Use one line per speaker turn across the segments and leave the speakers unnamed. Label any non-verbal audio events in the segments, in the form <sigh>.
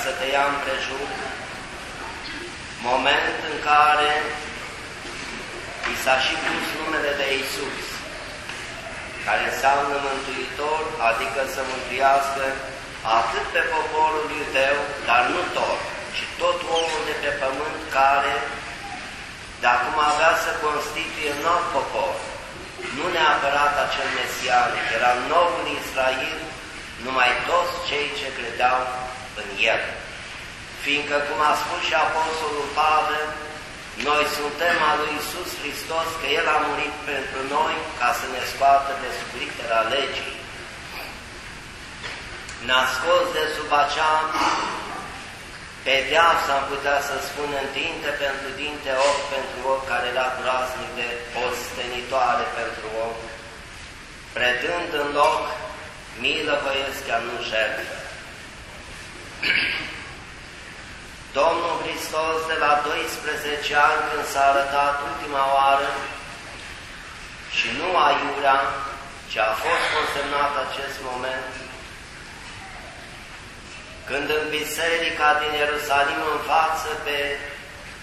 mozaică de a se tăia împrejur, moment în care i s-a și pus numele de Iisus, care înseamnă Mântuitor, adică să mântuiască atât pe poporul iudeu, dar nu tot, ci tot omul de pe pământ care de acum avea să constituie un nou popor, nu neapărat acel mesianic, era noul Israel, numai toți cei ce credeau în el. Fiindcă, cum a spus și Apostolul Pavel, noi suntem al lui Iisus Hristos, că El a murit pentru noi ca să ne scoată de sub litera legii. Ne-a scos de sub acea pedeapsă, am putea să spunem, dinte pentru dinte, ochi pentru ochi, care era groaznic de ostenitoare pentru om, predând în loc milă băieți chiar nu jertfă. Domnul Hristos de la 12 ani când s-a arătat ultima oară și nu aiurea, ci a fost consemnat acest moment, când în biserica din Ierusalim în față pe,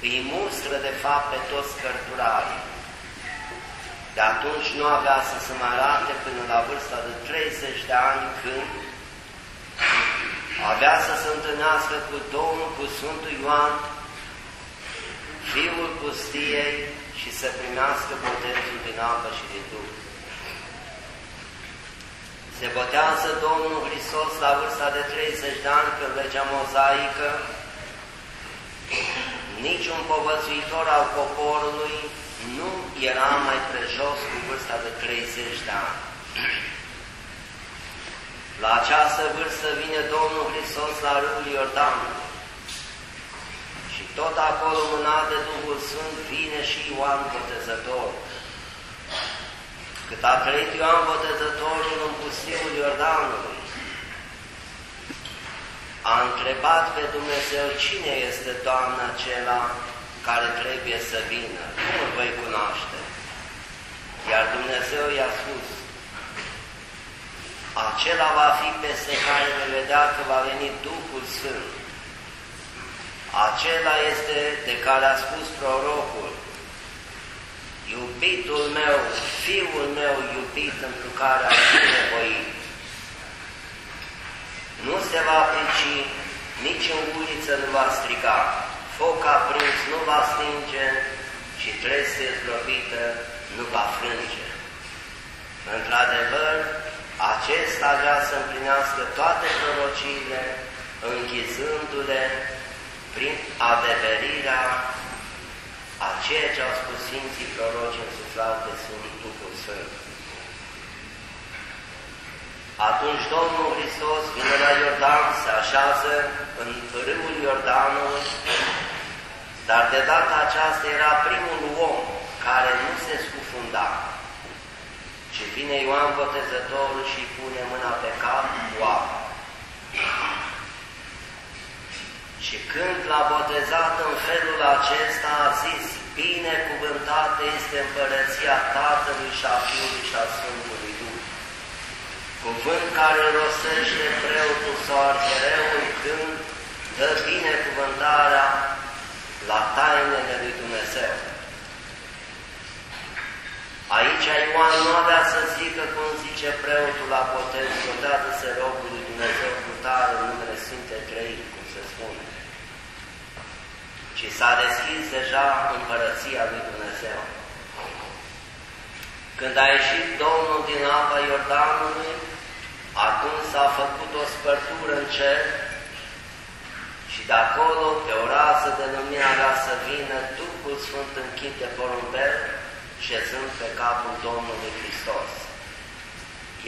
îi mustră de fapt pe toți cărturarii. De atunci nu avea să se mai arate până la vârsta de 30 de ani când avea să se întâlnească cu Domnul, cu Sfântul Ioan, fiul pustiei și să primească botezul din apă și din Duh. Se botează Domnul Hristos la vârsta de 30 de ani pe legea mozaică, niciun povățuitor al poporului nu era mai prejos cu vârsta de 30 de ani. La această vârstă vine Domnul Hristos la râul Iordan și tot acolo mânat de Duhul Sfânt vine și Ioan Botezător. Cât a trăit Ioan Botezătorul în pustiul Iordanului, a întrebat pe Dumnezeu cine este Doamna acela care trebuie să vină, nu îl voi cunoaște. Iar Dumnezeu i-a spus, acela va fi peste care ne vedea că va veni Duhul Sfânt. Acela este de care a spus prorocul, iubitul meu, fiul meu iubit pentru care am nevoit. Nu se va prici, nici în uliță nu va striga, foc aprins nu va stinge și trestie zdrobită nu va frânge. Într-adevăr, acesta vrea să împlinească toate prorociile, închizându-le prin adeverirea a ceea ce au spus Sfinții Proroci însuflați de Sfântul Duhul Sfânt. Atunci Domnul Hristos vine la Iordan, se așează în râul Iordanului, dar de data aceasta era primul om care nu se scufunda. Și vine Ioan Botezătorul și pune mâna pe cap cu apă. Și când l-a botezat în felul acesta, a zis, binecuvântată este împărăția Tatălui și a Fiului și a Sfântului Duh. Cuvânt care rostește preotul sau arhereul când dă binecuvântarea la tainele lui Dumnezeu. Aici Ioan nu avea să zică cum zice preotul la botez, odată să rogul lui Dumnezeu cu tare în numele Sfinte Trei, cum se spune. Ci s-a deschis deja împărăția lui Dumnezeu. Când a ieșit Domnul din apa Iordanului, atunci s-a făcut o spărtură în cer și de acolo, pe o rază de lumină, avea să vină Duhul Sfânt în chip de porumbel șezând pe capul Domnului Hristos.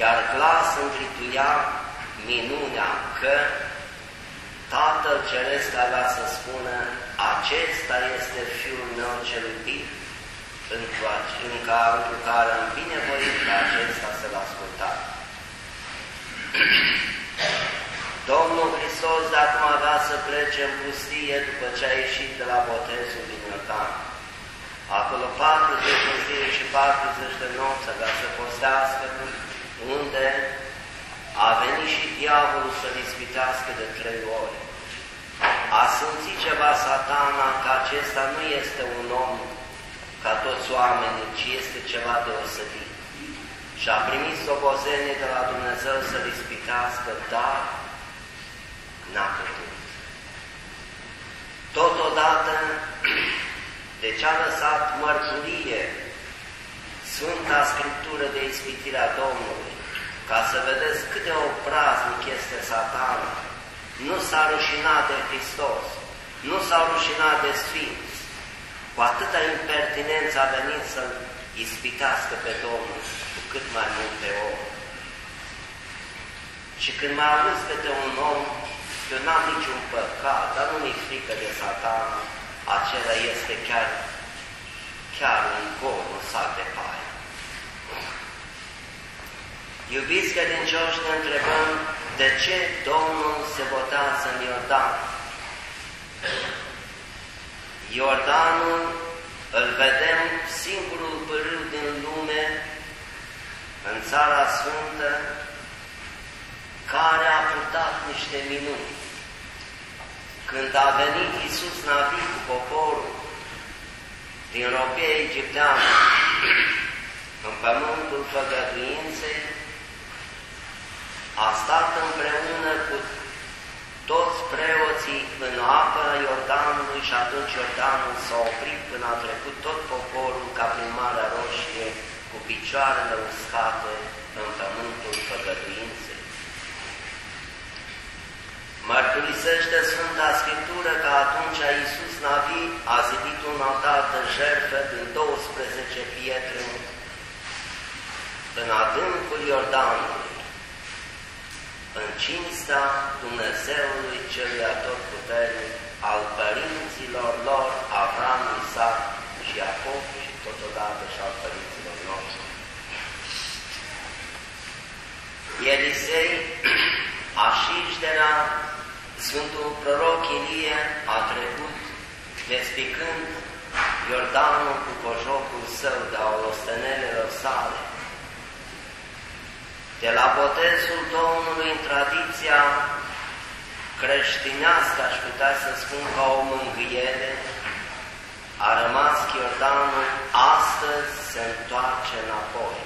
Iar glas întrituia minunea că Tatăl Ceresc avea să spună, acesta este Fiul meu cel iubit, în, în care am binevoit ca acesta să-L ascultați. <clears throat> Domnul Hristos de acum avea să plece în pustie după ce a ieșit de la botezul din Iordan. Acolo 40 de zile și 40 de nopți avea să postească, unde a venit și diavolul să-l ispitească de trei ori. A simțit ceva satana că acesta nu este un om ca toți oamenii, ci este ceva deosebit. Și a primit sobozenie de la Dumnezeu să-l ispitească, dar n-a putut. Totodată, <clears throat> de ce a lăsat mărturie? Sfânta Scriptură de ispitirea Domnului, ca să vedeți cât de obraznic este satana, nu s-a rușinat de Hristos, nu s-a rușinat de Sfinți, cu atâta impertinență a venit să-L ispitească pe Domnul, cu cât mai mult pe om. Și când mai auzi pe un om eu n-am niciun păcat, dar nu mi-e frică de satan, acela este chiar, chiar un gol, un sat de paie. Iubiți credincioși, ne întrebăm de ce Domnul se botează în Iordan. Iordanul îl vedem singurul pârâu din lume, în Țara Sfântă, care a purtat niște minuni. Când a venit Iisus Navi cu poporul din robia egipteană în pământul făgăduinței, a stat împreună cu toți preoții în apă Iordanului și atunci Iordanul s-a oprit până a trecut tot poporul ca prin Marea Roșie cu picioarele uscate în pământul făgăduinței. Mărturisește Sfânta Scriptură că atunci Iisus Navi a zidit un altar de jertfă din 12 pietre în adâncul Iordanului, în cinsta Dumnezeului Celui Atotputernic, al părinților lor, Avram, Isaac și Iacob și totodată și al părinților noștri. Elisei, <clears throat> Așișdera, Sfântul proroc Ilie a trecut despicând Iordanul cu cojocul său de a ostenelelor sale. De la botezul Domnului în tradiția creștinească, aș putea să spun ca o mângâiere, a rămas Iordanul, astăzi se întoarce înapoi.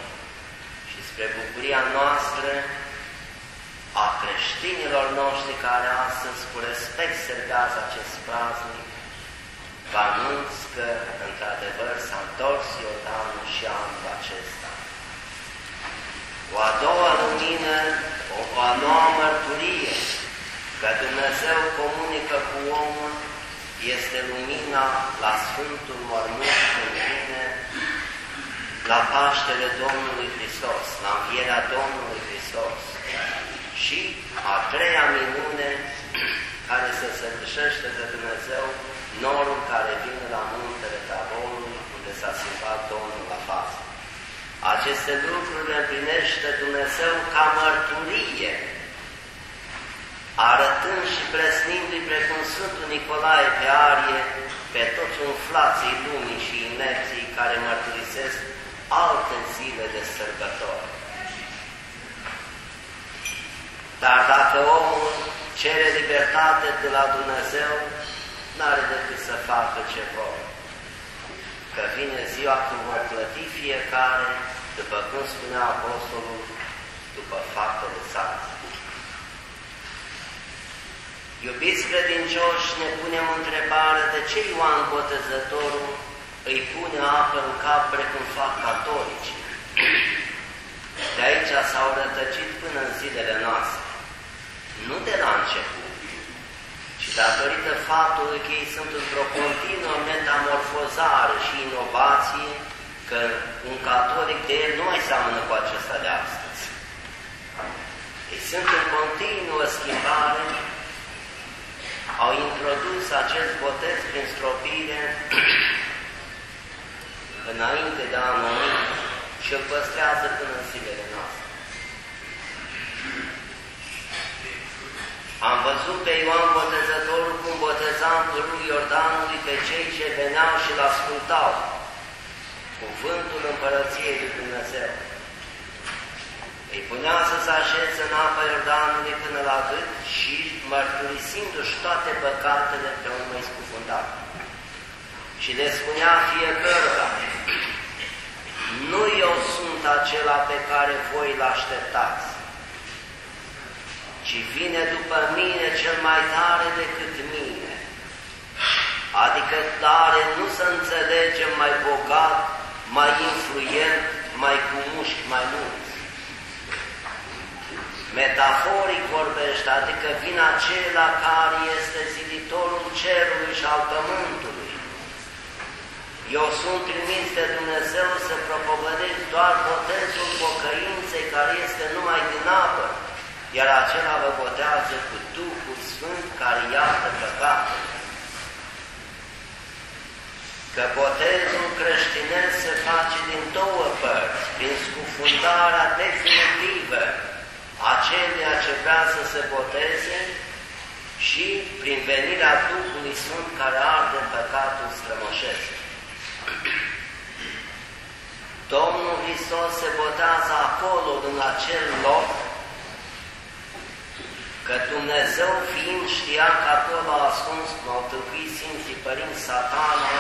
Și spre bucuria noastră, a creștinilor noștri care astăzi cu respect servează acest praznic, vă anunț că, într-adevăr, s-a întors Iordanul și anul acesta. O a doua lumină, o, o a noua mărturie, că Dumnezeu comunică cu omul, este lumina la Sfântul Mormânt când vine la Paștele Domnului Hristos, la învierea Domnului Hristos. Și a treia minune care se săvârșește de Dumnezeu, norul care vine la muntele Taborului, unde s-a schimbat Domnul la față. Aceste lucruri le împlinește Dumnezeu ca mărturie, arătând și presnindu-i precum Sfântul Nicolae pe arie pe toți umflații lumii și inerții care mărturisesc alte zile de sărbători. Dar dacă omul cere libertate de la Dumnezeu, n-are decât să facă ce vor. Că vine ziua când vor plăti fiecare, după cum spunea Apostolul, după faptele sale. Iubiți credincioși, ne punem întrebarea de ce Ioan Botezătorul îi pune apă în cap precum fac catolici. De aici s-au rătăcit până în zilele noastre nu de la început, ci datorită faptului că ei sunt într-o continuă metamorfozare și inovație că un catolic de el nu mai seamănă cu acesta de astăzi. Ei sunt în continuă schimbare, au introdus acest botez prin stropire <clears throat> înainte de anul și îl păstrează până în zilele noastre. Am văzut pe Ioan Botezătorul cum boteza în pârul Iordanului pe cei ce veneau și-l ascultau. Cuvântul Împărăției lui Dumnezeu. Îi punea să se așeze în apa Iordanului până la gât și mărturisindu-și toate păcatele pe un mai scufundat. Și le spunea fiecărora, nu eu sunt acela pe care voi îl așteptați, ci vine după mine cel mai tare decât mine. Adică tare nu să înțelegem mai bogat, mai influent, mai cu mușchi mai mulți. Metaforic vorbește, adică vine acela care este ziditorul cerului și al pământului. Eu sunt trimis de Dumnezeu să propovădez doar botezul pocăinței care este numai din apă, iar acela vă botează cu Duhul Sfânt care iartă păcatul. Că botezul creștinesc se face din două părți, prin scufundarea definitivă a celuia ce vrea să se boteze și prin venirea Duhului Sfânt care arde păcatul strămoșesc. Domnul Hristos se botează acolo, în acel loc, că Dumnezeu fiind știa că acolo a ascuns, cum au tâlcuit Sfinții Părinți Satana,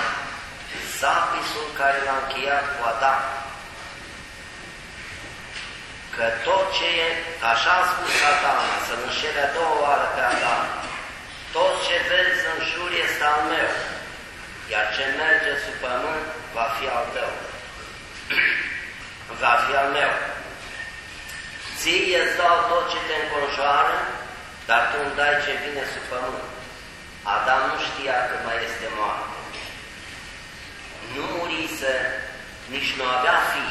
zapisul care l-a încheiat cu Adam. Că tot ce e, așa a spus Satana, să-l înșele a doua oară pe Adam, tot ce vezi în jur este al meu, iar ce merge sub pământ va fi al tău. <clears throat> va fi al meu. Ție îți dau tot ce te înconjoară, dar tu îmi dai ce vine sub pământ. Adam nu știa că mai este moarte. Nu murise, nici nu avea fi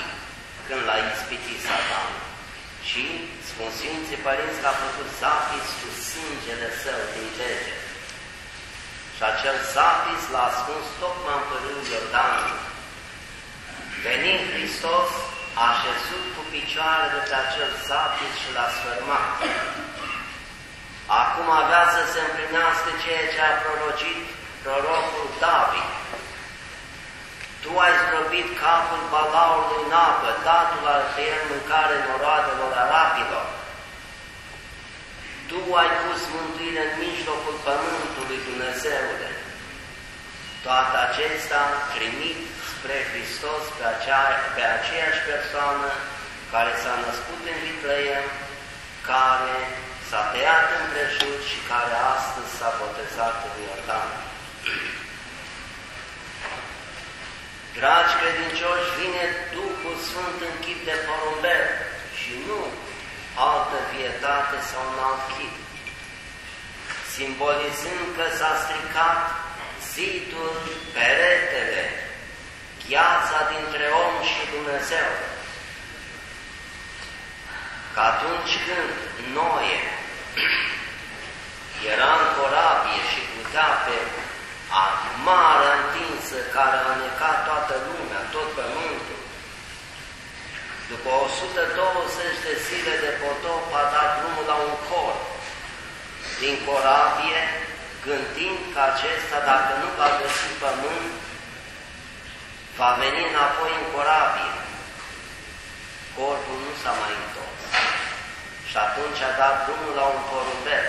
când l-a ispitit Satan. Și, spun Sfinții Părinți, că a făcut zapis cu sângele său din deget. Și acel zapis l-a ascuns tocmai în părâul Iordanului. Venind Hristos, a șezut cu picioarele pe acel zapis și l-a sfârmat. Acum avea să se împlinească ceea ce a prorocit prorocul David. Tu ai zdrobit capul balaurului în apă, datul al pe el mâncare noroadelor arapilor. Tu ai pus mântuire în mijlocul pământului Dumnezeule. Toate acestea trimit spre Hristos pe, acea, pe aceeași persoană care s-a născut în Vitleem, care s-a tăiat împrejur și care astăzi s-a botezat în Iordan. Dragi credincioși, vine Duhul Sfânt în chip de porumbel și nu altă vietate sau un alt chip, simbolizând că s-a stricat zidul, peretele, gheața dintre om și Dumnezeu. Că atunci când Noe era în corabie și putea pe a mare întinsă care a necat toată lumea, tot pământul, după 120 de zile de potop a dat drumul la un cor din corabie, gândind că acesta, dacă nu va găsi pământ, va veni înapoi în corabie. Corpul nu s-a mai întors. Și atunci a dat drumul la un porumbel.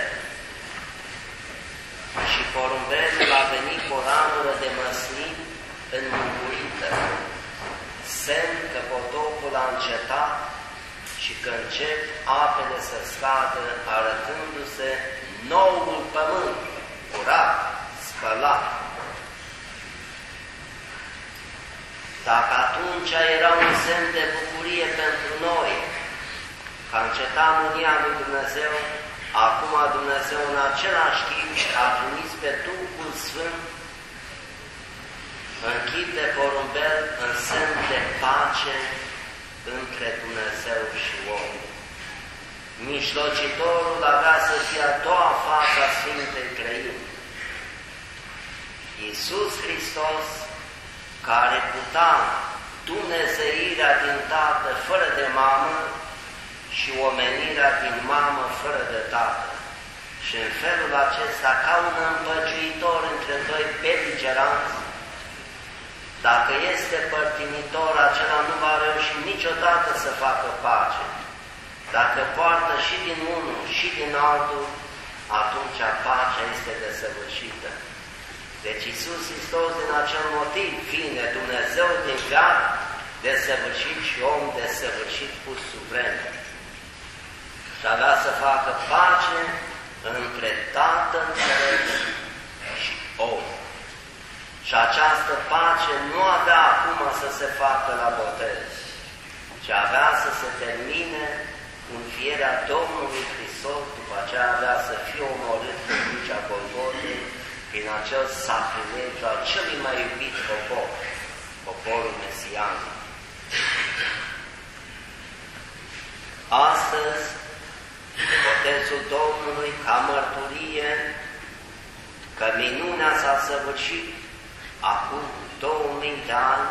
Și porumbelul a venit cu o ramură de măslin înmungurită, semn că potopul a încetat și că încep apele să scadă, arătându-se noul pământ, curat, spălat. Dacă atunci era un semn de bucurie pentru noi, că a încetat mânia lui Dumnezeu, acum Dumnezeu în același timp a trimis pe Duhul Sfânt în chip de porumbel, în semn de pace între Dumnezeu și om. Mijlocitorul avea să fie a doua față a Sfintei Trăimi. Iisus Hristos, care putea Dumnezeirea din tată fără de mamă și omenirea din mamă fără de tată. Și în felul acesta, ca un împăciuitor între doi beligeranți, dacă este părtinitor, acela nu va reuși niciodată să facă pace. Dacă poartă și din unul și din altul, atunci pacea este desăvârșită. Deci Iisus Hristos din acel motiv, fiind Dumnezeu din viață, desăvârșit și om desăvârșit cu suprem. Și avea să facă pace între Tatăl și om. Și această pace nu avea acum să se facă la botez, ci avea să se termine cu înfierea Domnului Hristos, după aceea avea să fie omorât pe crucea Golgotei, prin acel sacrilegiu al celui mai iubit popor, poporul mesianic. Astăzi, de botezul Domnului ca mărturie că minunea s-a săvârșit acum 2000 de ani,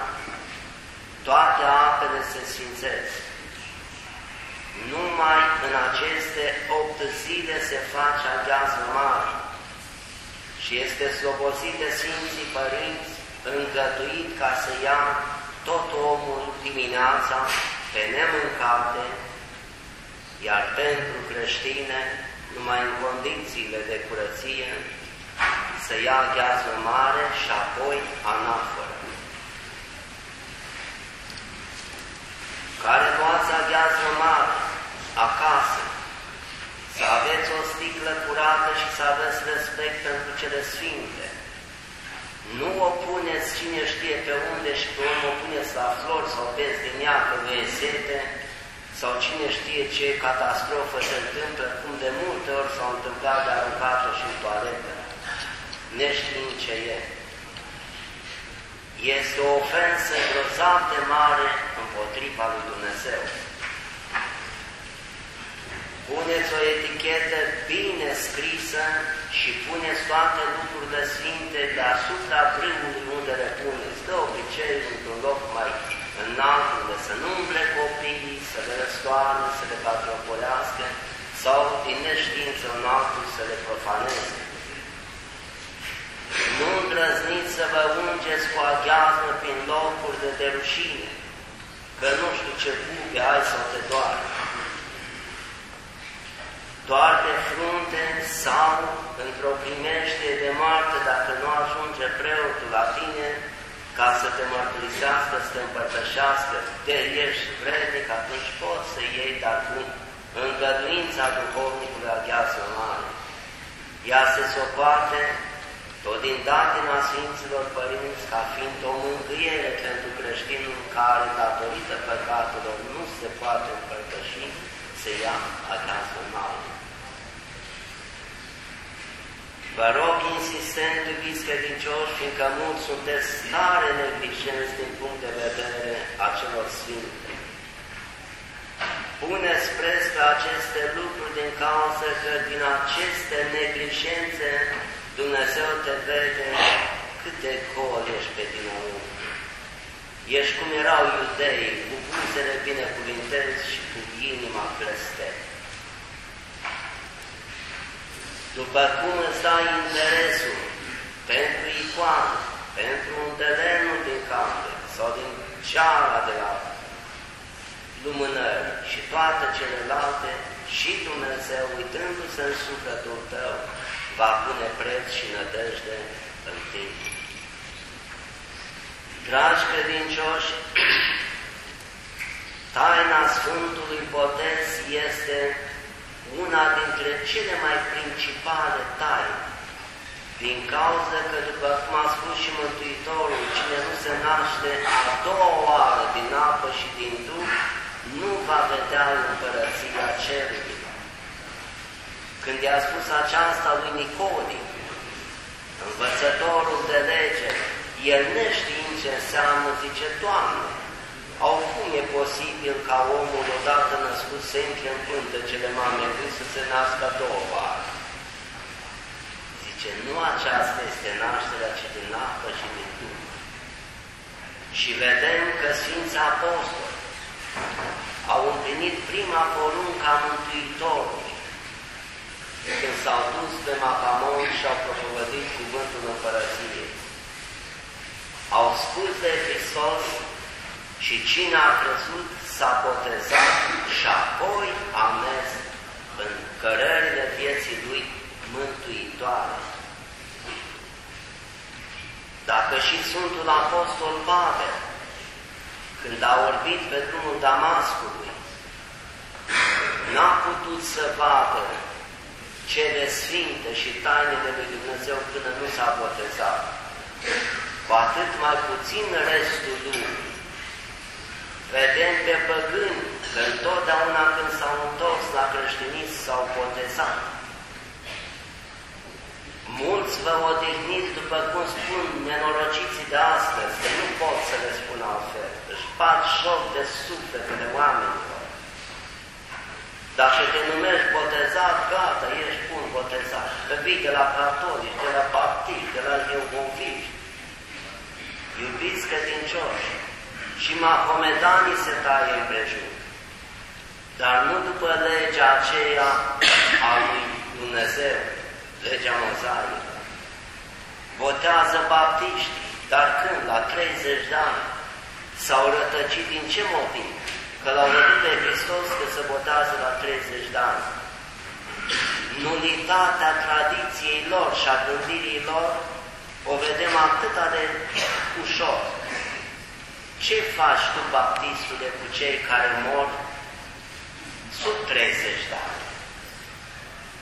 toate apele se sfințesc. Numai în aceste opt zile se face aghiază mare și este slobosit de Sfinții Părinți, îngăduit ca să ia tot omul dimineața pe nemâncate, iar pentru creștine, numai în condițiile de curăție, să ia ghează mare și apoi anaforă. Care luați aghează mare acasă, să aveți o sticlă curată și să aveți respect pentru cele sfinte. Nu o puneți cine știe pe unde și pe unde o puneți la flori sau pe din ea că vă e sete, sau cine știe ce catastrofă se întâmplă, cum de multe ori s-au întâmplat de aruncat-o și în toaletă neștiind ce e. Este o ofensă grozav de mare împotriva lui Dumnezeu. Puneți o etichetă bine scrisă și puneți toate lucrurile sfinte deasupra brâului unde le puneți. De obicei, într-un loc mai înalt, unde să nu umble copiii, să le răstoarne, să le patropolească, sau din neștiință în altul să le profaneze. Nu îndrăzniți să vă ungeți cu aghiazmă prin locuri de derușine, că nu știu ce bube ai sau te doare. Doar de frunte sau într-o primește de moarte dacă nu ajunge preotul la tine ca să te mărturisească, să te împărtășească, de ești vrednic, atunci poți să iei, dar cu îngăduința duhovnicului aghiază mare. Ea se socoate tot din datina Sfinților Părinți ca fiind o mângâiere pentru creștinul care, datorită păcatelor, nu se poate împărtăși, se ia această mare. Vă rog insistent, iubiți credincioși, fiindcă mulți sunteți tare neglijenți din punct de vedere a celor sfinte. Puneți preț pe aceste lucruri din cauza că din aceste neglijențe Dumnezeu te vede cât de gol ești pe dinăuntru. Ești cum erau iudei, cu buzele binecuvintăți și cu inima blestem. După cum îți dai interesul pentru icoană, pentru un telenul din camere sau din ceara de la lumânări și toate celelalte, și Dumnezeu, uitându-se în sufletul tău, va pune preț și nădejde în tine. Dragi credincioși, <clears throat> taina Sfântului Botez este una dintre cele mai principale taine, din cauza că, după cum a spus și Mântuitorul, cine nu se naște a doua oară din apă și din Duh, nu va vedea împărăția cerului. Când i-a spus aceasta lui Nicodim, învățătorul de lege, El neștiind ce înseamnă, zice, Doamne, au cum e posibil ca omul odată născut să intre în pântecele mamei lui să se nască două oară? Zice, nu aceasta este nașterea, ci din apă și din Duh. Și vedem că Sfinții Apostoli au împlinit prima poruncă a Mântuitorului, când s-au dus pe Mapamon și au propovădit cuvântul împărăției. Au spus de Hristos și cine a crezut s-a botezat și apoi a mers în cărările vieții lui mântuitoare. Dacă și Sfântul Apostol Pavel, când a orbit pe drumul Damascului, n-a putut să vadă cele sfinte și tainele lui Dumnezeu până nu s-a botezat, cu atât mai puțin restul lumii. Vedem pe păgâni că întotdeauna când s-au întors la creștinism s-au botezat. Mulți vă odihniți, după cum spun nenorociții de astăzi, că nu pot să le spun altfel. Își bat joc de sufletele oamenilor. Dacă te numești botezat, gata, ești bun botezat. Că vii de la catolici, de la baptiști, de la eugoviști. Iubiți credincioși și mahomedanii se taie împrejur. Dar nu după legea aceea a lui Dumnezeu, legea mozaică. Votează baptiștii, dar când? La 30 de ani. S-au rătăcit din ce motiv? Că l-au văzut pe Hristos că se botează la 30 de ani. Nulitatea tradiției lor și a gândirii lor o vedem atât de ușor. Ce faci tu, baptistule, cu cei care mor sub 30 de ani?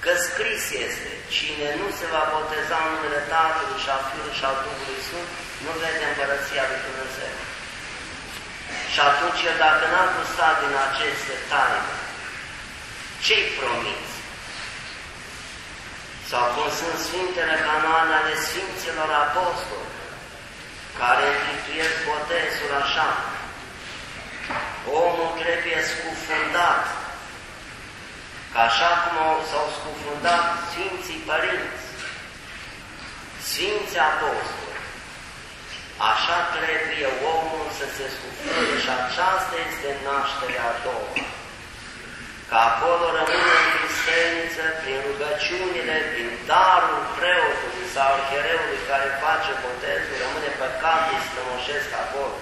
Că scris este, cine nu se va boteza în numele Tatălui și a Fiului și a Duhului Sfânt, nu vede împărăția lui Dumnezeu. Și atunci, dacă n-a gustat din aceste taine, ce-i promis? Sau cum sunt Sfintele Canoane ale Sfinților Apostoli, care închituiesc botezul așa, omul trebuie scufundat Că așa cum s-au scufundat Sfinții Părinți, Sfinții Apostoli, așa trebuie omul să se scufunde și aceasta este nașterea a doua. Că acolo rămâne în cristeniță, prin rugăciunile, prin darul preotului sau arhereului care face botezul, rămâne păcatul strămoșesc acolo.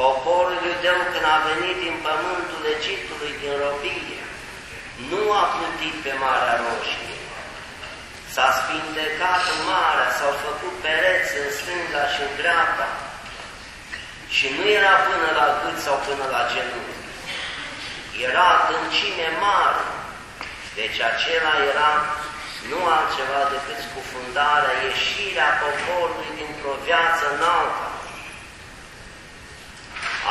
Poporul iudeu când a venit din pământul Egiptului, din robie, nu a plutit pe Marea Roșie. S-a spindecat în marea, s-au făcut pereți în stânga și în dreapta și nu era până la gât sau până la genunchi. Era adâncime mare, deci acela era nu altceva decât scufundarea, ieșirea poporului dintr-o viață înaltă.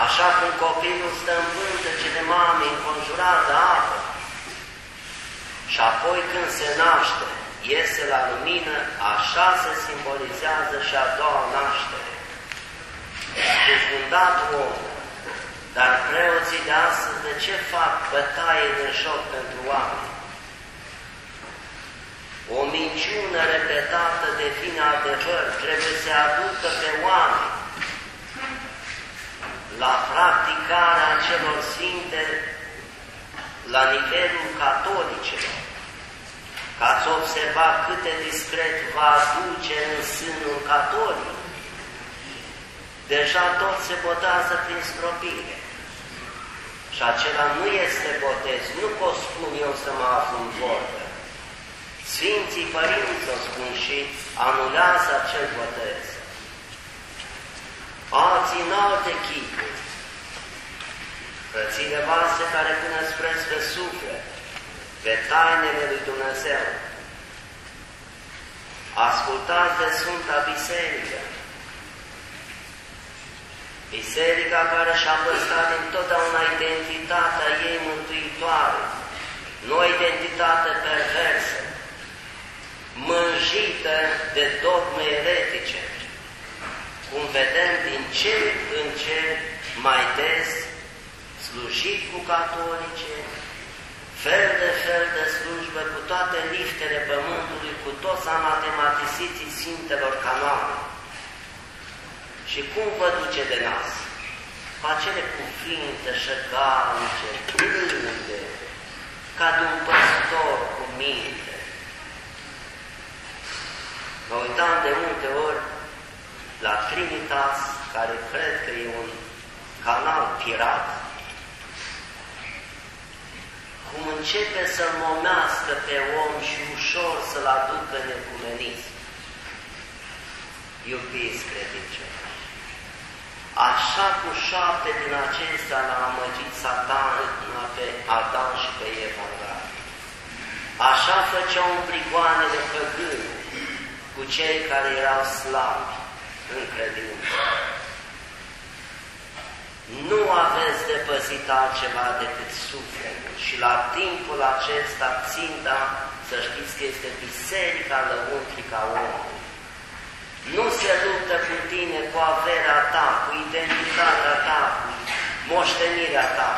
Așa cum copilul stă în ce de mame înconjurat de apă, și apoi când se naște, iese la lumină, așa se simbolizează și a doua naștere. Cufundat om, dar preoții de astăzi de ce fac bătaie de joc pentru oameni? O minciună repetată de fine adevăr trebuie să aducă pe oameni la practicarea celor sfinte la nivelul catolicelor, ca să observa cât de discret va aduce în sânul catolic. Deja tot se botează prin stropire. Și acela nu este botez, nu pot spun eu să mă aflu în vorbă. Sfinții Părinți o spun și anulează acel botez. Alții în alte chipuri, frățile voastre care puneți preț pe suflet, pe tainele lui Dumnezeu. Ascultați de Sfânta Biserică, Biserica care și-a păstrat întotdeauna identitatea ei mântuitoare, nu o identitate perversă, mânjită de dogme eretice, cum vedem din ce în ce mai des slujit cu catolice, fel de fel de slujbă, cu toate liftele pământului, cu toți matematiciții Sfintelor Canoane. Și cum vă duce de nas? Cu acele cuvinte șăgalnice, blânde, ca de un păstor cu minte. Mă uitam de multe ori la Trinitas, care cred că e un canal pirat, cum începe să-l momească pe om și ușor să-l aducă în ecumenism. Iubiți credincioși, așa cu șapte din acestea l-a amăgit Satan pe Adam și pe Eva Așa făceau în prigoane de păgâni cu cei care erau slabi în credință. Nu aveți de păzit altceva decât sufletul și la timpul acesta ținta să știți că este biserica lăuntrica omului. Nu se luptă cu tine, cu averea ta, cu identitatea ta, cu moștenirea ta.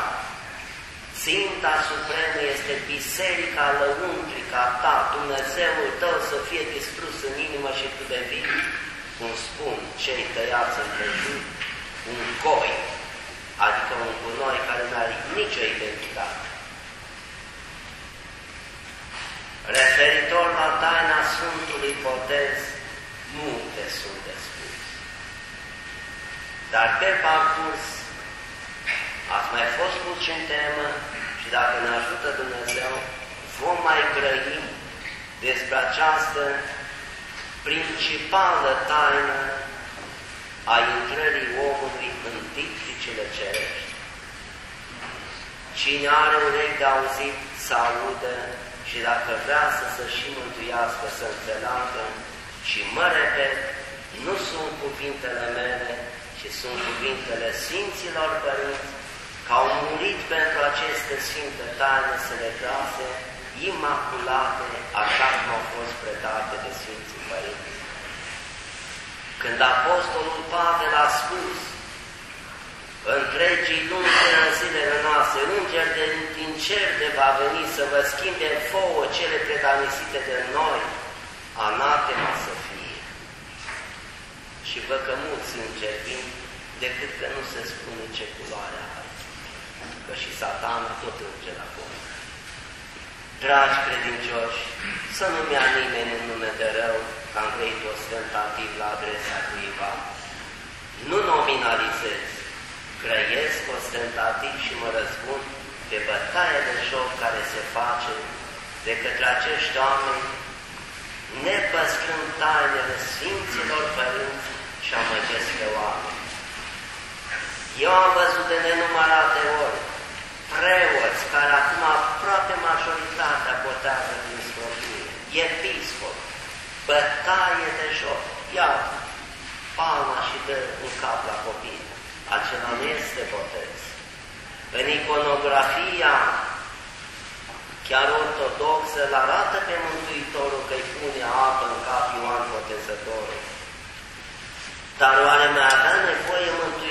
Ținta supremă este biserica lăuntrica ta, Dumnezeul tău să fie distrus în inimă și tu devii, cum spun cei tăiați în prejur, un coi adică un gunoi care nu are nicio identitate. Referitor la taina Sfântului Botez, multe sunt de spus. Dar pe parcurs ați mai fost puși în temă și dacă ne ajută Dumnezeu, vom mai grăi despre această principală taină a intrării omului în dicticile cerești. Cine are urechi de auzit să audă și dacă vrea să se și mântuiască, să înțeleagă și mă repet, nu sunt cuvintele mele, ci sunt cuvintele Sfinților Părinți, că au murit pentru aceste Sfinte taine să le trase imaculate, așa cum au fost predate de Sfinții Părinți. Când Apostolul Pavel a spus întregii luni până în zilele noastre, înger de, din cer de va veni să vă schimbe fouă cele predanisite de noi, anatema să fie. Și vă că mulți îngeri vin, decât că nu se spune ce culoare are. Că și satana tot înger acolo. Dragi credincioși, să nu mi-a nimeni în nume de rău, că am grăit ostentativ la adresa cuiva. Nu nominalizez, grăiesc ostentativ și mă răspund de bătaie de joc care se face de către acești oameni, nepăscând tainele Sfinților Părinți și amăgesc pe oameni. Eu am văzut de nenumărate ori preoți care acum aproape majoritatea botează din scropie, episcop, bătaie de joc, ia palma și dă un cap la copii. Acela nu este botez. În iconografia chiar ortodoxă îl arată pe Mântuitorul că îi pune apă în cap Ioan Botezătorul. Dar oare mai avea nevoie Mântuitorul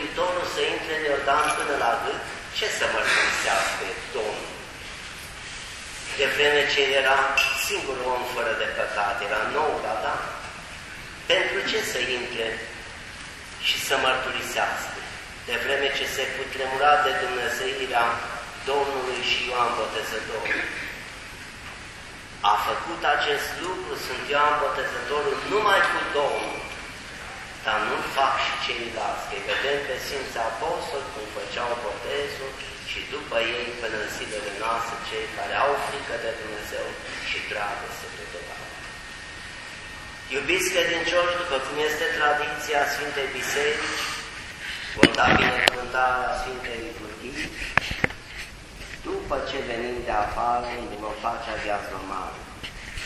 să intre în Iordan până la gât? Ce să mărturisească Domnul? De vreme ce era singurul om fără de păcat, era nou la da. Pentru ce să intre și să mărturisească? De vreme ce se putremura de Dumnezeirea Domnului și Ioan Botezătorul. A făcut acest lucru, sunt Ioan Botezătorul, numai cu Domnul, dar nu fac și ceilalți, că vedem pe Sfinții Apostoli cum făceau botezul și după ei până în zilele noastre cei care au frică de Dumnezeu și dragoste de Dumnezeu. Iubiți credincioși, după cum este tradiția Sfintei Biserici, vom da binecuvântarea Sfintei Liturghii, după ce venim de afară, ne vom face viață normală.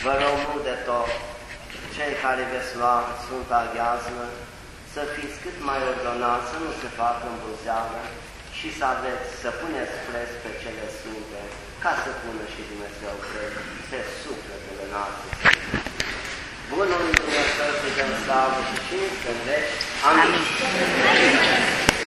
Vă rog mult de tot, cei care veți lua Sfânta Gheazmă, să fiți cât mai ordonați, să nu se facă îmbuzeală și să aveți, să puneți preț pe cele sfinte, ca să pună și Dumnezeu preț pe sufletele noastre. Bunul Dumnezeu să dăm slavă și cinste în veci. Amin. Amin.